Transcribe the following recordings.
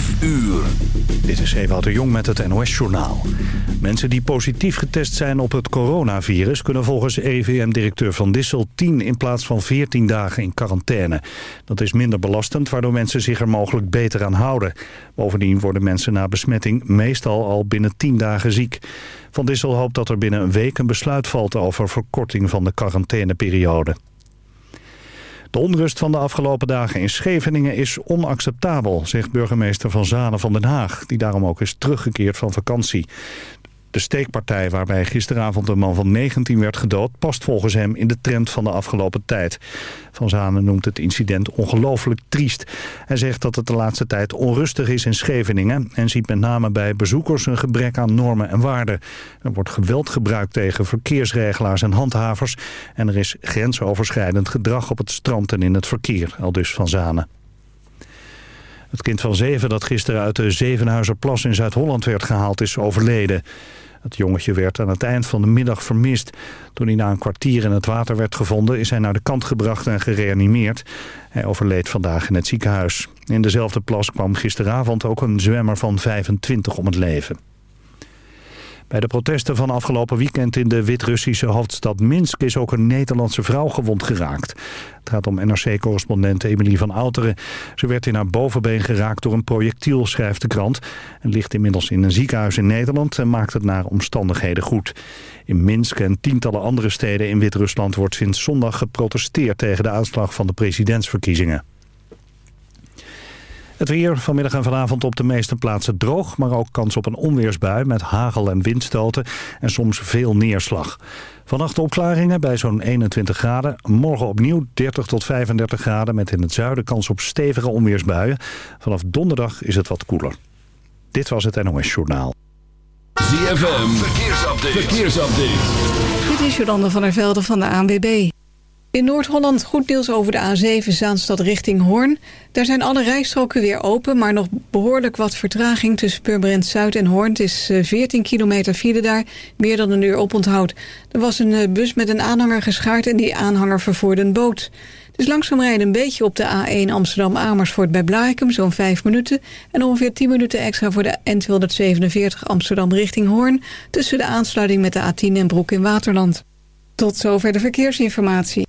5 uur. Dit is Ewout de Jong met het NOS-journaal. Mensen die positief getest zijn op het coronavirus... kunnen volgens RIVM-directeur Van Dissel 10 in plaats van 14 dagen in quarantaine. Dat is minder belastend, waardoor mensen zich er mogelijk beter aan houden. Bovendien worden mensen na besmetting meestal al binnen 10 dagen ziek. Van Dissel hoopt dat er binnen een week een besluit valt... over verkorting van de quarantaineperiode. De onrust van de afgelopen dagen in Scheveningen is onacceptabel, zegt burgemeester Van Zanen van Den Haag, die daarom ook is teruggekeerd van vakantie. De steekpartij waarbij gisteravond een man van 19 werd gedood... past volgens hem in de trend van de afgelopen tijd. Van Zanen noemt het incident ongelooflijk triest. Hij zegt dat het de laatste tijd onrustig is in Scheveningen... en ziet met name bij bezoekers een gebrek aan normen en waarden. Er wordt geweld gebruikt tegen verkeersregelaars en handhavers... en er is grensoverschrijdend gedrag op het strand en in het verkeer, al dus Van Zanen. Het kind van zeven dat gisteren uit de Zevenhuizerplas in Zuid-Holland werd gehaald is overleden. Het jongetje werd aan het eind van de middag vermist. Toen hij na een kwartier in het water werd gevonden is hij naar de kant gebracht en gereanimeerd. Hij overleed vandaag in het ziekenhuis. In dezelfde plas kwam gisteravond ook een zwemmer van 25 om het leven. Bij de protesten van afgelopen weekend in de Wit-Russische hoofdstad Minsk is ook een Nederlandse vrouw gewond geraakt. Het gaat om NRC-correspondent Emilie van Outeren. Ze werd in haar bovenbeen geraakt door een projectiel, schrijft de krant. En ligt inmiddels in een ziekenhuis in Nederland en maakt het naar omstandigheden goed. In Minsk en tientallen andere steden in Wit-Rusland wordt sinds zondag geprotesteerd tegen de uitslag van de presidentsverkiezingen. Het weer vanmiddag en vanavond op de meeste plaatsen droog... maar ook kans op een onweersbui met hagel en windstoten en soms veel neerslag. Vannacht opklaringen bij zo'n 21 graden. Morgen opnieuw 30 tot 35 graden met in het zuiden kans op stevige onweersbuien. Vanaf donderdag is het wat koeler. Dit was het NOS Journaal. ZFM, verkeersupdate. verkeersupdate. Dit is Jolande van der Velde van de ANWB. In Noord-Holland goed nieuws over de A7 Zaanstad richting Hoorn. Daar zijn alle rijstroken weer open, maar nog behoorlijk wat vertraging tussen Purmerend Zuid en Hoorn. Het is 14 eh, kilometer file daar, meer dan een uur oponthoud. Er was een eh, bus met een aanhanger geschaard en die aanhanger vervoerde een boot. Is langzaam rijden een beetje op de A1 Amsterdam-Amersfoort bij Blarikum, zo'n 5 minuten. En ongeveer 10 minuten extra voor de N247 Amsterdam richting Hoorn... tussen de aansluiting met de A10 en Broek in Waterland. Tot zover de verkeersinformatie.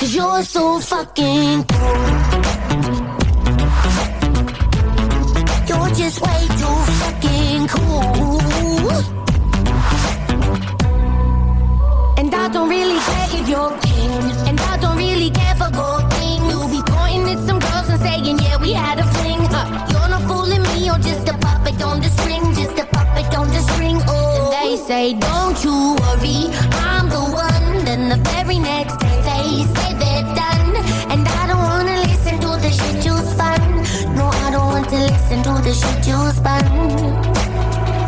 Cause you're so fucking cool. You're just way too fucking cool. And I don't really care if you're king. And I don't really care for gold thing. You'll be pointing at some girls and saying, yeah, we had a fling. Uh, you're not fooling me, you're just a puppet on the string. Just a puppet on the string, oh. And they say, don't you worry, I'm the one. Then the very next listen to the shit you spun.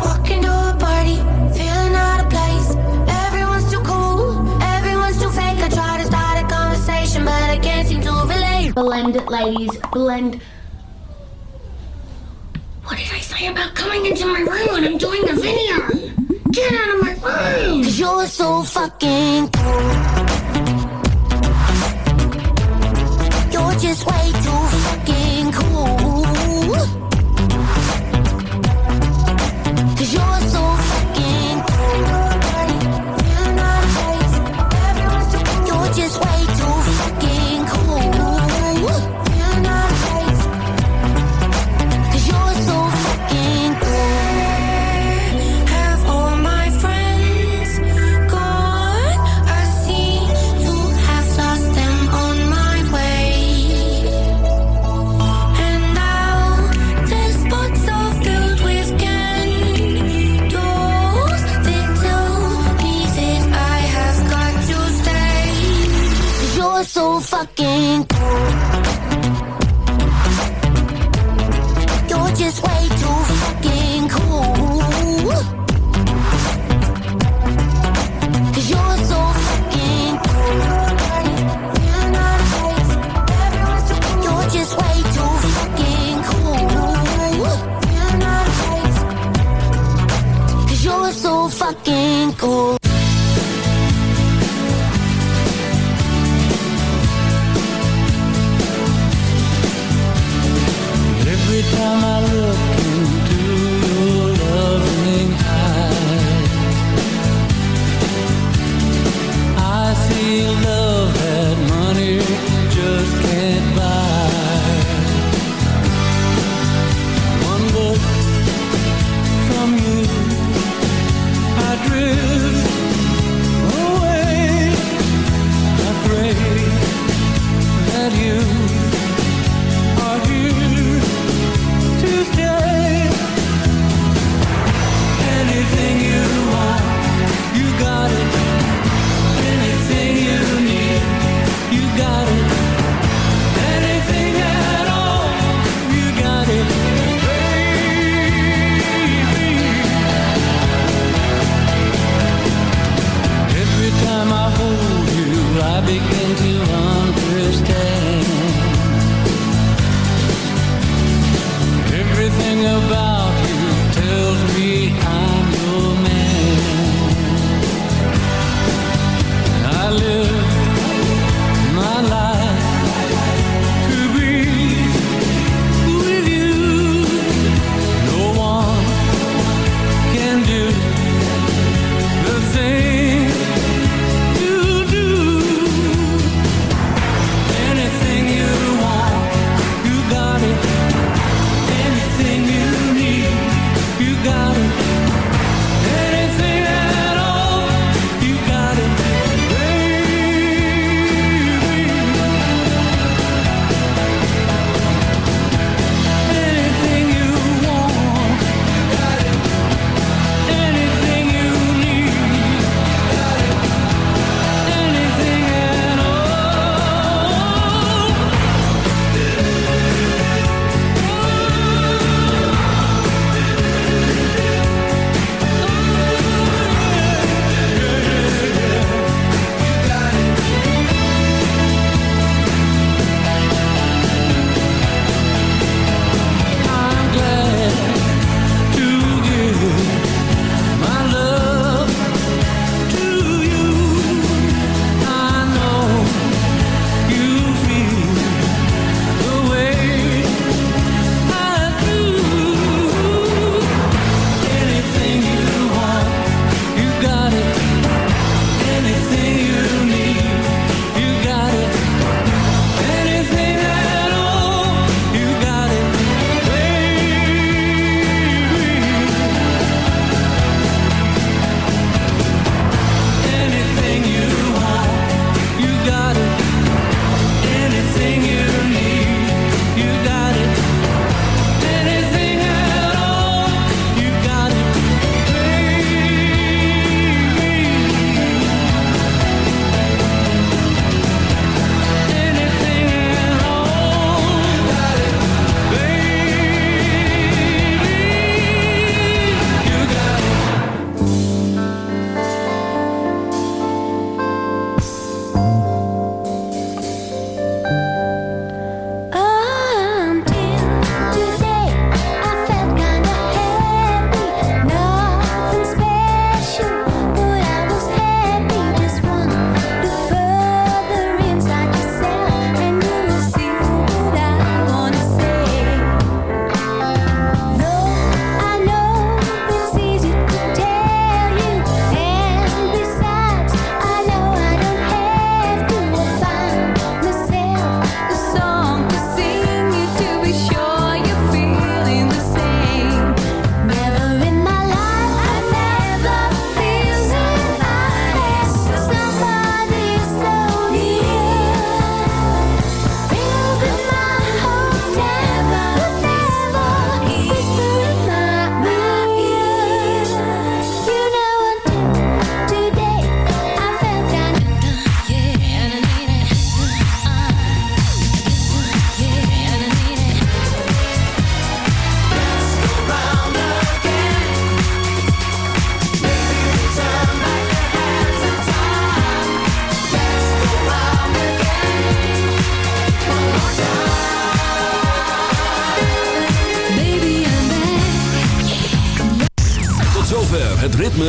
Walking to a party, feeling out of place. Everyone's too cool, everyone's too fake. I try to start a conversation, but I can't seem to relate. Blend it, ladies, blend. What did I say about coming into my room when I'm doing a video? Get out of my room! Cause you're so fucking cool. You're just way so fucking cool. You're just way too fucking cool. Cause you're so fucking cool. You're just way too fucking cool. You're so fucking cool.